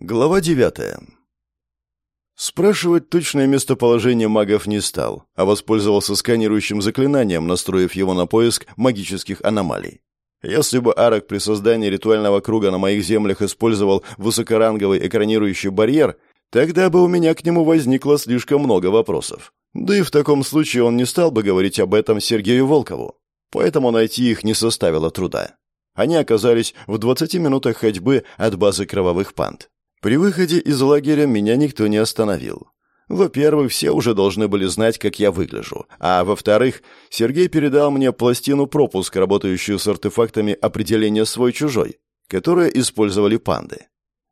Глава 9. Спрашивать точное местоположение магов не стал, а воспользовался сканирующим заклинанием, настроив его на поиск магических аномалий. Если бы Арак при создании ритуального круга на моих землях использовал высокоранговый экранирующий барьер, тогда бы у меня к нему возникло слишком много вопросов. Да и в таком случае он не стал бы говорить об этом Сергею Волкову. Поэтому найти их не составило труда. Они оказались в 20 минутах ходьбы от базы кровавых панд. При выходе из лагеря меня никто не остановил. Во-первых, все уже должны были знать, как я выгляжу. А во-вторых, Сергей передал мне пластину-пропуск, работающую с артефактами определения «свой-чужой», которые использовали панды.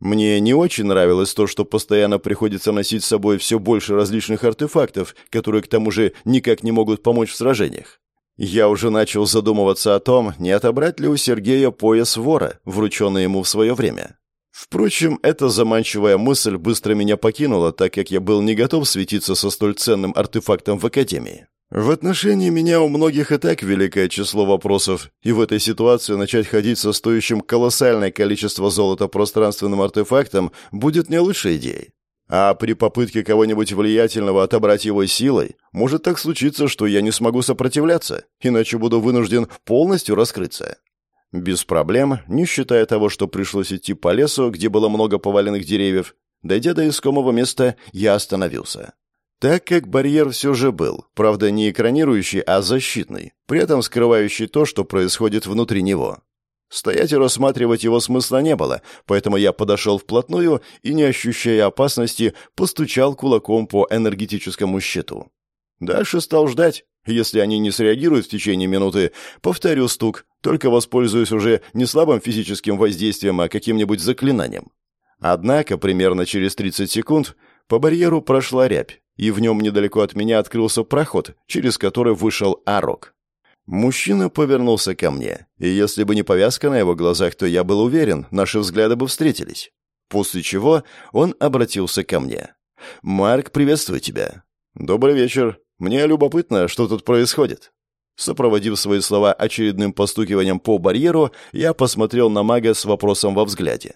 Мне не очень нравилось то, что постоянно приходится носить с собой все больше различных артефактов, которые к тому же никак не могут помочь в сражениях. Я уже начал задумываться о том, не отобрать ли у Сергея пояс вора, врученный ему в свое время. Впрочем, эта заманчивая мысль быстро меня покинула, так как я был не готов светиться со столь ценным артефактом в Академии. В отношении меня у многих и так великое число вопросов, и в этой ситуации начать ходить со стоящим колоссальное количество золота пространственным артефактом будет не лучшей идеей. А при попытке кого-нибудь влиятельного отобрать его силой, может так случиться, что я не смогу сопротивляться, иначе буду вынужден полностью раскрыться. Без проблем, не считая того, что пришлось идти по лесу, где было много поваленных деревьев, дойдя до искомого места, я остановился. Так как барьер все же был, правда не экранирующий, а защитный, при этом скрывающий то, что происходит внутри него. Стоять и рассматривать его смысла не было, поэтому я подошел вплотную и, не ощущая опасности, постучал кулаком по энергетическому щиту. Дальше стал ждать. Если они не среагируют в течение минуты, повторю стук, только воспользуюсь уже не слабым физическим воздействием, а каким-нибудь заклинанием. Однако, примерно через 30 секунд, по барьеру прошла рябь, и в нем недалеко от меня открылся проход, через который вышел Арок. Мужчина повернулся ко мне, и если бы не повязка на его глазах, то я был уверен, наши взгляды бы встретились. После чего он обратился ко мне. «Марк, приветствую тебя». «Добрый вечер. Мне любопытно, что тут происходит». Сопроводив свои слова очередным постукиванием по барьеру, я посмотрел на мага с вопросом во взгляде.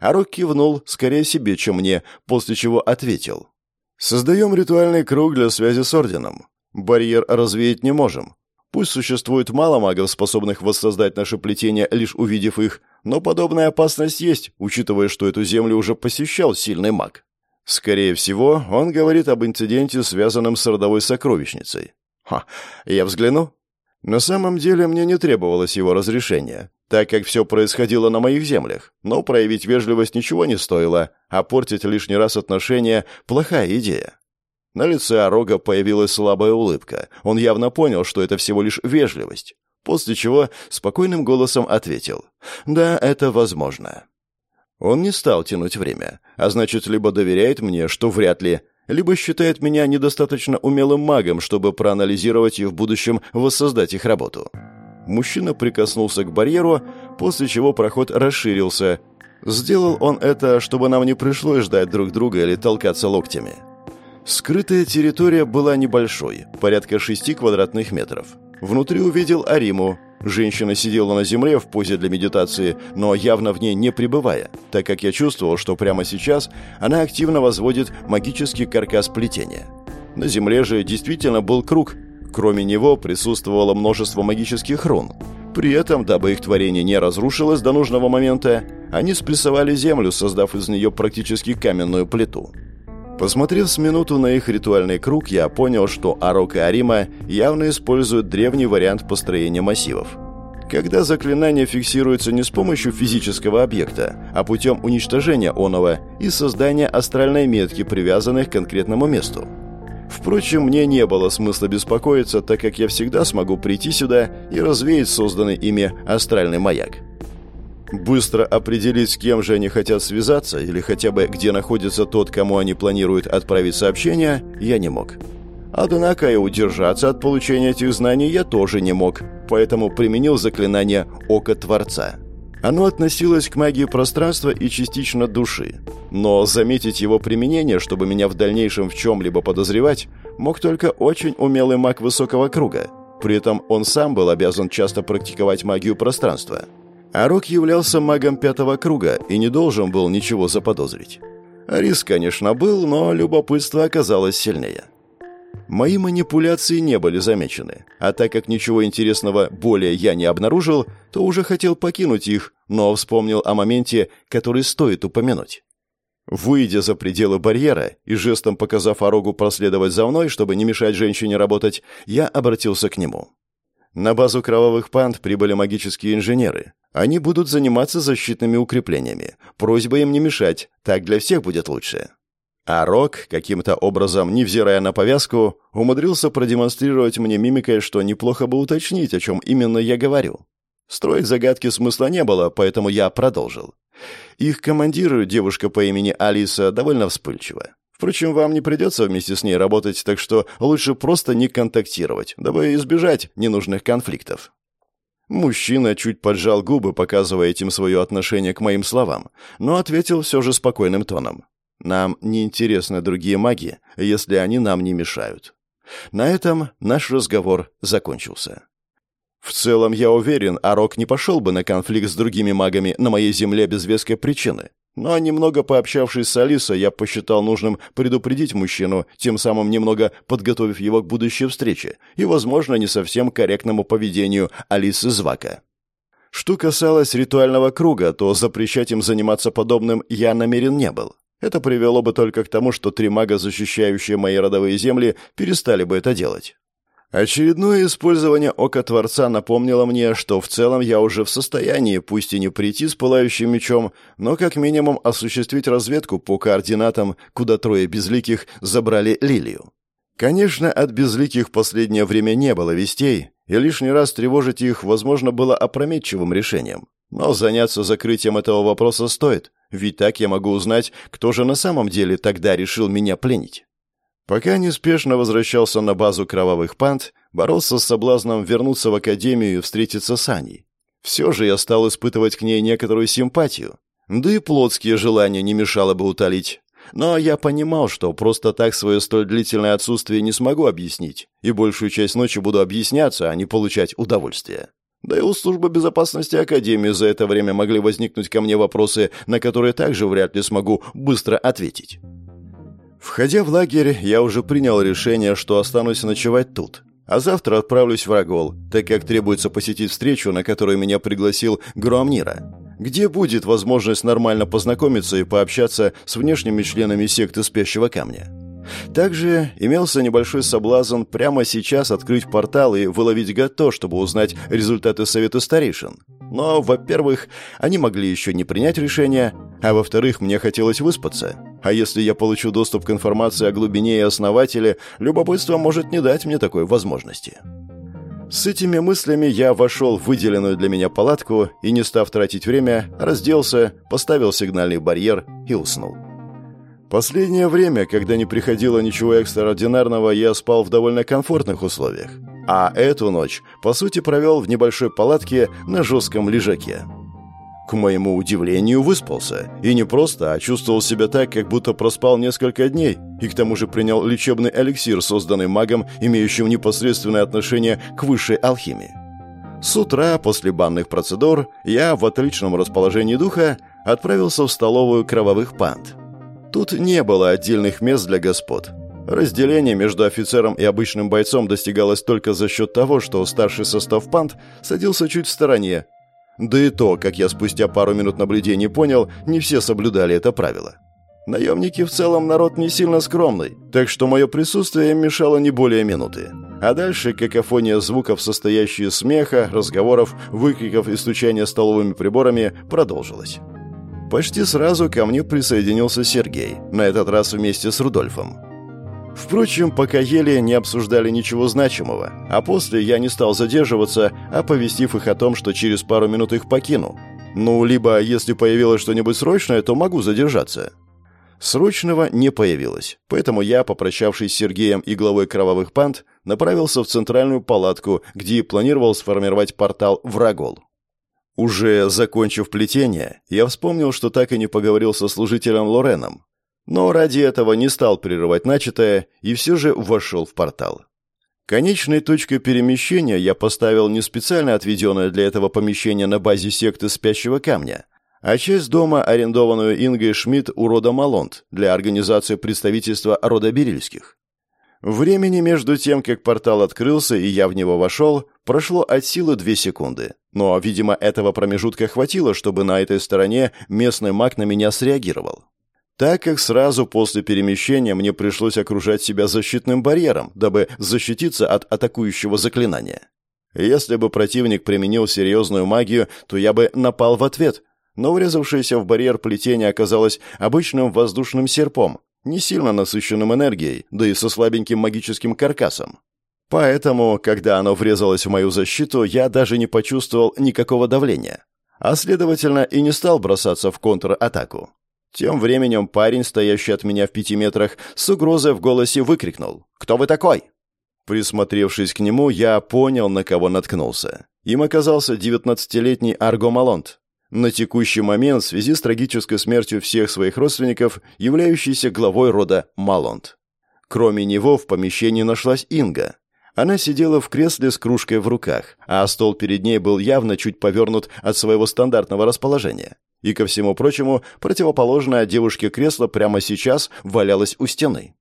Арук кивнул, скорее себе, чем мне, после чего ответил. «Создаем ритуальный круг для связи с Орденом. Барьер развеять не можем. Пусть существует мало магов, способных воссоздать наше плетение, лишь увидев их, но подобная опасность есть, учитывая, что эту землю уже посещал сильный маг. Скорее всего, он говорит об инциденте, связанном с родовой сокровищницей. Ха, я взгляну. На самом деле мне не требовалось его разрешения, так как все происходило на моих землях, но проявить вежливость ничего не стоило, а портить лишний раз отношения – плохая идея. На лице Орога появилась слабая улыбка. Он явно понял, что это всего лишь вежливость. После чего спокойным голосом ответил «Да, это возможно». Он не стал тянуть время, а значит, либо доверяет мне, что вряд ли, либо считает меня недостаточно умелым магом, чтобы проанализировать и в будущем воссоздать их работу. Мужчина прикоснулся к барьеру, после чего проход расширился. Сделал он это, чтобы нам не пришлось ждать друг друга или толкаться локтями. Скрытая территория была небольшой, порядка шести квадратных метров. Внутри увидел Ариму, Женщина сидела на земле в позе для медитации, но явно в ней не пребывая, так как я чувствовал, что прямо сейчас она активно возводит магический каркас плетения. На земле же действительно был круг. Кроме него присутствовало множество магических рун. При этом, дабы их творение не разрушилось до нужного момента, они спрессовали землю, создав из нее практически каменную плиту. Посмотрев с минуту на их ритуальный круг, я понял, что Арок и Арима явно используют древний вариант построения массивов. Когда заклинание фиксируется не с помощью физического объекта, а путем уничтожения оного и создания астральной метки, привязанной к конкретному месту. Впрочем, мне не было смысла беспокоиться, так как я всегда смогу прийти сюда и развеять созданный ими астральный маяк. Быстро определить, с кем же они хотят связаться, или хотя бы где находится тот, кому они планируют отправить сообщение, я не мог. Однако и удержаться от получения этих знаний я тоже не мог, поэтому применил заклинание «Око Творца». Оно относилось к магии пространства и частично души. Но заметить его применение, чтобы меня в дальнейшем в чем-либо подозревать, мог только очень умелый маг высокого круга. При этом он сам был обязан часто практиковать магию пространства – Арок являлся магом пятого круга и не должен был ничего заподозрить. Риск, конечно, был, но любопытство оказалось сильнее. Мои манипуляции не были замечены, а так как ничего интересного более я не обнаружил, то уже хотел покинуть их, но вспомнил о моменте, который стоит упомянуть. Выйдя за пределы барьера и жестом показав Орогу проследовать за мной, чтобы не мешать женщине работать, я обратился к нему. На базу кровавых панд прибыли магические инженеры. Они будут заниматься защитными укреплениями. Просьба им не мешать, так для всех будет лучше. А Рок, каким-то образом, невзирая на повязку, умудрился продемонстрировать мне мимикой, что неплохо бы уточнить, о чем именно я говорю. Строить загадки смысла не было, поэтому я продолжил. Их командир, девушка по имени Алиса, довольно вспыльчива. Впрочем, вам не придется вместе с ней работать, так что лучше просто не контактировать, дабы избежать ненужных конфликтов. Мужчина чуть поджал губы, показывая этим свое отношение к моим словам, но ответил все же спокойным тоном. Нам не интересны другие маги, если они нам не мешают. На этом наш разговор закончился. В целом, я уверен, Арок не пошел бы на конфликт с другими магами на моей земле без веской причины. Но немного пообщавшись с Алисой, я посчитал нужным предупредить мужчину, тем самым немного подготовив его к будущей встрече и, возможно, не совсем корректному поведению Алисы Звака. Что касалось ритуального круга, то запрещать им заниматься подобным я намерен не был. Это привело бы только к тому, что три мага, защищающие мои родовые земли, перестали бы это делать. Очередное использование Ока Творца напомнило мне, что в целом я уже в состоянии, пусть и не прийти с пылающим мечом, но как минимум осуществить разведку по координатам, куда трое безликих забрали Лилию. Конечно, от безликих последнее время не было вестей, и лишний раз тревожить их, возможно, было опрометчивым решением. Но заняться закрытием этого вопроса стоит, ведь так я могу узнать, кто же на самом деле тогда решил меня пленить. Пока неспешно возвращался на базу кровавых панд, боролся с соблазном вернуться в академию и встретиться с Аней. Все же я стал испытывать к ней некоторую симпатию. Да и плотские желания не мешало бы утолить. Но я понимал, что просто так свое столь длительное отсутствие не смогу объяснить, и большую часть ночи буду объясняться, а не получать удовольствие. Да и у службы безопасности Академии за это время могли возникнуть ко мне вопросы, на которые также вряд ли смогу быстро ответить. Входя в лагерь, я уже принял решение, что останусь ночевать тут, а завтра отправлюсь в Рагол, так как требуется посетить встречу, на которую меня пригласил Громнира, где будет возможность нормально познакомиться и пообщаться с внешними членами секты Спящего Камня. Также имелся небольшой соблазн прямо сейчас открыть портал и выловить Гато, чтобы узнать результаты совета старейшин. Но, во-первых, они могли еще не принять решение, а во-вторых, мне хотелось выспаться. А если я получу доступ к информации о глубине и основателе, любопытство может не дать мне такой возможности. С этими мыслями я вошел в выделенную для меня палатку и, не став тратить время, разделся, поставил сигнальный барьер и уснул. Последнее время, когда не приходило ничего экстраординарного, я спал в довольно комфортных условиях. А эту ночь, по сути, провел в небольшой палатке на жестком лежаке. К моему удивлению, выспался. И не просто, а чувствовал себя так, как будто проспал несколько дней. И к тому же принял лечебный эликсир, созданный магом, имеющим непосредственное отношение к высшей алхимии. С утра, после банных процедур, я в отличном расположении духа отправился в столовую кровавых панд – Тут не было отдельных мест для господ. Разделение между офицером и обычным бойцом достигалось только за счет того, что старший состав панд садился чуть в стороне. Да и то, как я спустя пару минут наблюдений понял, не все соблюдали это правило. Наемники в целом народ не сильно скромный, так что мое присутствие им мешало не более минуты. А дальше какофония звуков, состоящие из смеха, разговоров, выкриков и стучания столовыми приборами, продолжилась. Почти сразу ко мне присоединился Сергей, на этот раз вместе с Рудольфом. Впрочем, пока ели, не обсуждали ничего значимого, а после я не стал задерживаться, оповестив их о том, что через пару минут их покину. Ну, либо, если появилось что-нибудь срочное, то могу задержаться. Срочного не появилось, поэтому я, попрощавшись с Сергеем и главой Кровавых Панд, направился в центральную палатку, где планировал сформировать портал в Рагол. Уже закончив плетение, я вспомнил, что так и не поговорил со служителем Лореном. Но ради этого не стал прерывать начатое и все же вошел в портал. Конечной точкой перемещения я поставил не специально отведенное для этого помещение на базе секты спящего камня, а часть дома, арендованную Ингой Шмидт у рода Малонт для организации представительства рода Берильских. Времени между тем, как портал открылся и я в него вошел, прошло от силы две секунды. Но, видимо, этого промежутка хватило, чтобы на этой стороне местный маг на меня среагировал так как сразу после перемещения мне пришлось окружать себя защитным барьером, дабы защититься от атакующего заклинания. Если бы противник применил серьезную магию, то я бы напал в ответ, но врезавшееся в барьер плетение оказалось обычным воздушным серпом, не сильно насыщенным энергией, да и со слабеньким магическим каркасом. Поэтому, когда оно врезалось в мою защиту, я даже не почувствовал никакого давления, а следовательно и не стал бросаться в контратаку. Тем временем парень, стоящий от меня в пяти метрах, с угрозой в голосе выкрикнул «Кто вы такой?». Присмотревшись к нему, я понял, на кого наткнулся. Им оказался девятнадцатилетний Арго Малонт. На текущий момент, в связи с трагической смертью всех своих родственников, являющийся главой рода Малонт. Кроме него в помещении нашлась Инга. Она сидела в кресле с кружкой в руках, а стол перед ней был явно чуть повернут от своего стандартного расположения. И, ко всему прочему, противоположное девушке кресло прямо сейчас валялось у стены.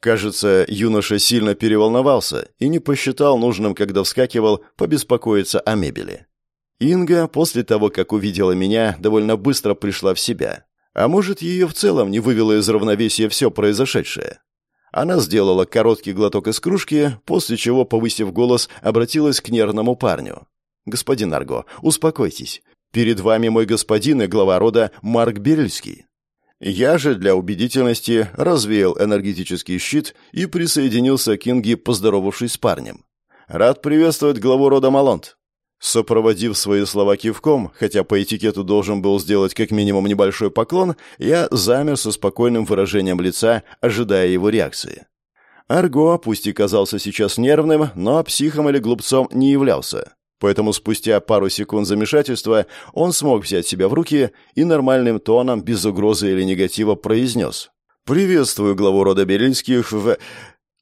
Кажется, юноша сильно переволновался и не посчитал нужным, когда вскакивал, побеспокоиться о мебели. Инга, после того, как увидела меня, довольно быстро пришла в себя. А может, ее в целом не вывело из равновесия все произошедшее. Она сделала короткий глоток из кружки, после чего, повысив голос, обратилась к нервному парню. «Господин Арго, успокойтесь. Перед вами мой господин и глава рода Марк Берльский. Я же для убедительности развеял энергетический щит и присоединился к Инге, поздоровавшись с парнем. Рад приветствовать главу рода Малонт. Сопроводив свои слова кивком, хотя по этикету должен был сделать как минимум небольшой поклон, я замер со спокойным выражением лица, ожидая его реакции. Арго, пусть и казался сейчас нервным, но психом или глупцом не являлся. Поэтому спустя пару секунд замешательства он смог взять себя в руки и нормальным тоном, без угрозы или негатива, произнес. «Приветствую главу рода Белинских в...»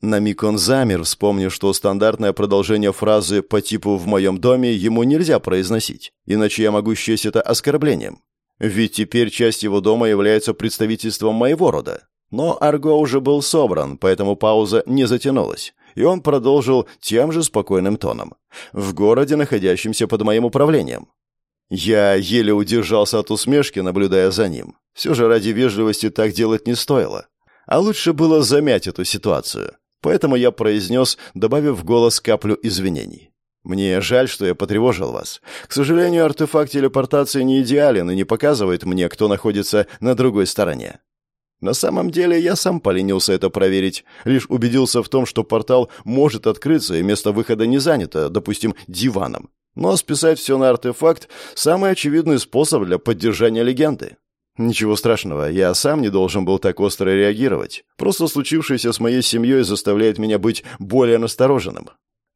На миг он замер, вспомнив, что стандартное продолжение фразы по типу «в моем доме» ему нельзя произносить, иначе я могу счесть это оскорблением. Ведь теперь часть его дома является представительством моего рода. Но Арго уже был собран, поэтому пауза не затянулась и он продолжил тем же спокойным тоном. «В городе, находящемся под моим управлением». Я еле удержался от усмешки, наблюдая за ним. Все же ради вежливости так делать не стоило. А лучше было замять эту ситуацию. Поэтому я произнес, добавив в голос каплю извинений. «Мне жаль, что я потревожил вас. К сожалению, артефакт телепортации не идеален и не показывает мне, кто находится на другой стороне. На самом деле я сам поленился это проверить, лишь убедился в том, что портал может открыться и место выхода не занято, допустим, диваном. Но списать все на артефакт – самый очевидный способ для поддержания легенды. Ничего страшного, я сам не должен был так остро реагировать. Просто случившееся с моей семьей заставляет меня быть более настороженным.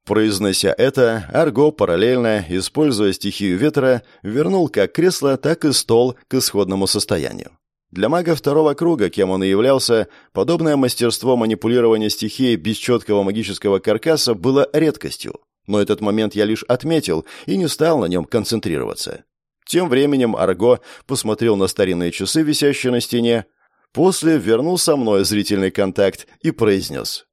Произнося это, Арго параллельно, используя стихию ветра, вернул как кресло, так и стол к исходному состоянию. Для мага второго круга, кем он и являлся, подобное мастерство манипулирования стихией без четкого магического каркаса было редкостью. Но этот момент я лишь отметил и не стал на нем концентрироваться. Тем временем Арго посмотрел на старинные часы, висящие на стене, после вернул со мной зрительный контакт и произнес.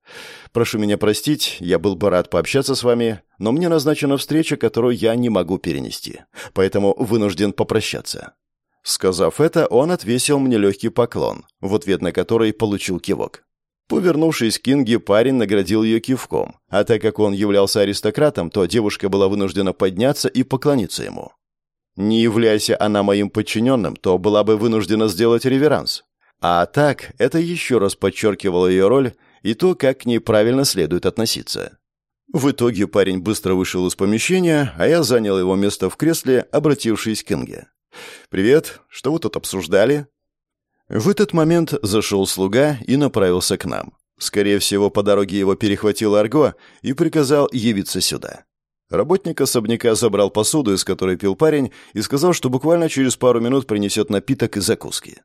«Прошу меня простить, я был бы рад пообщаться с вами, но мне назначена встреча, которую я не могу перенести, поэтому вынужден попрощаться. Сказав это, он отвесил мне легкий поклон, в ответ на который получил кивок. Повернувшись к Кинге, парень наградил ее кивком, а так как он являлся аристократом, то девушка была вынуждена подняться и поклониться ему. Не являясь она моим подчиненным, то была бы вынуждена сделать реверанс. А так, это еще раз подчеркивало ее роль и то, как к ней правильно следует относиться. В итоге парень быстро вышел из помещения, а я занял его место в кресле, обратившись к Кинге. «Привет. Что вы тут обсуждали?» В этот момент зашел слуга и направился к нам. Скорее всего, по дороге его перехватил Арго и приказал явиться сюда. Работник особняка забрал посуду, из которой пил парень, и сказал, что буквально через пару минут принесет напиток и закуски.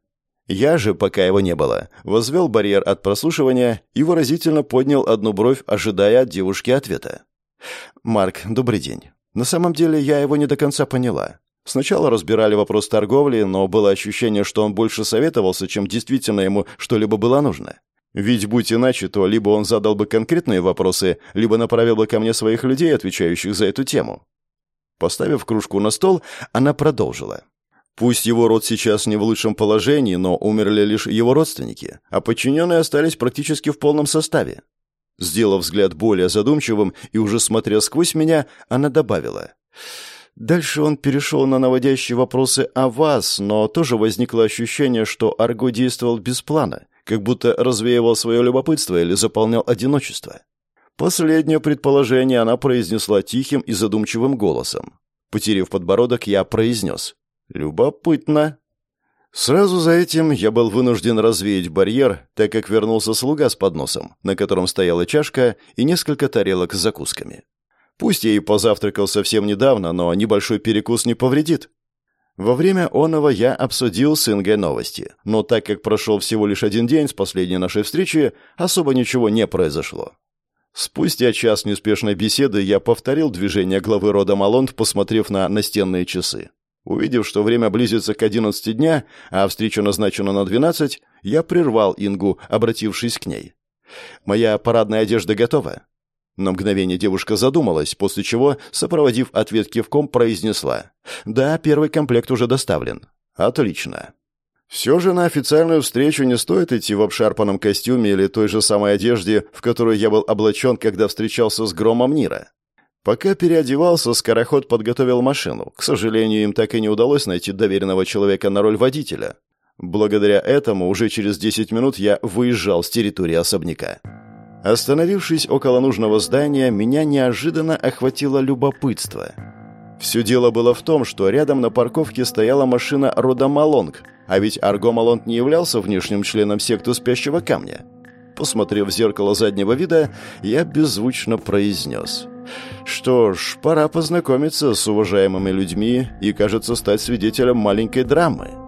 Я же, пока его не было, возвел барьер от прослушивания и выразительно поднял одну бровь, ожидая от девушки ответа. «Марк, добрый день. На самом деле я его не до конца поняла. Сначала разбирали вопрос торговли, но было ощущение, что он больше советовался, чем действительно ему что-либо было нужно. Ведь будь иначе, то либо он задал бы конкретные вопросы, либо направил бы ко мне своих людей, отвечающих за эту тему. Поставив кружку на стол, она продолжила. Пусть его род сейчас не в лучшем положении, но умерли лишь его родственники, а подчиненные остались практически в полном составе. Сделав взгляд более задумчивым и уже смотря сквозь меня, она добавила. Дальше он перешел на наводящие вопросы о вас, но тоже возникло ощущение, что Арго действовал без плана, как будто развеивал свое любопытство или заполнял одиночество. Последнее предположение она произнесла тихим и задумчивым голосом. Потерев подбородок, я произнес. «Любопытно». Сразу за этим я был вынужден развеять барьер, так как вернулся слуга с подносом, на котором стояла чашка и несколько тарелок с закусками. Пусть я и позавтракал совсем недавно, но небольшой перекус не повредит. Во время оного я обсудил с Ингой новости, но так как прошел всего лишь один день с последней нашей встречи, особо ничего не произошло. Спустя час неспешной беседы я повторил движение главы рода Малонд, посмотрев на настенные часы. Увидев, что время близится к 11 дня, а встреча назначена на 12, я прервал Ингу, обратившись к ней. «Моя парадная одежда готова?» На мгновение девушка задумалась, после чего, сопроводив ответ кивком, произнесла. «Да, первый комплект уже доставлен». «Отлично». Все же на официальную встречу не стоит идти в обшарпанном костюме или той же самой одежде, в которую я был облачен, когда встречался с Громом Нира. Пока переодевался, Скороход подготовил машину. К сожалению, им так и не удалось найти доверенного человека на роль водителя. Благодаря этому уже через 10 минут я выезжал с территории особняка. Остановившись около нужного здания, меня неожиданно охватило любопытство. Все дело было в том, что рядом на парковке стояла машина рода Малонг, а ведь Арго Малонг не являлся внешним членом секты Спящего Камня. Посмотрев в зеркало заднего вида, я беззвучно произнес. «Что ж, пора познакомиться с уважаемыми людьми и, кажется, стать свидетелем маленькой драмы».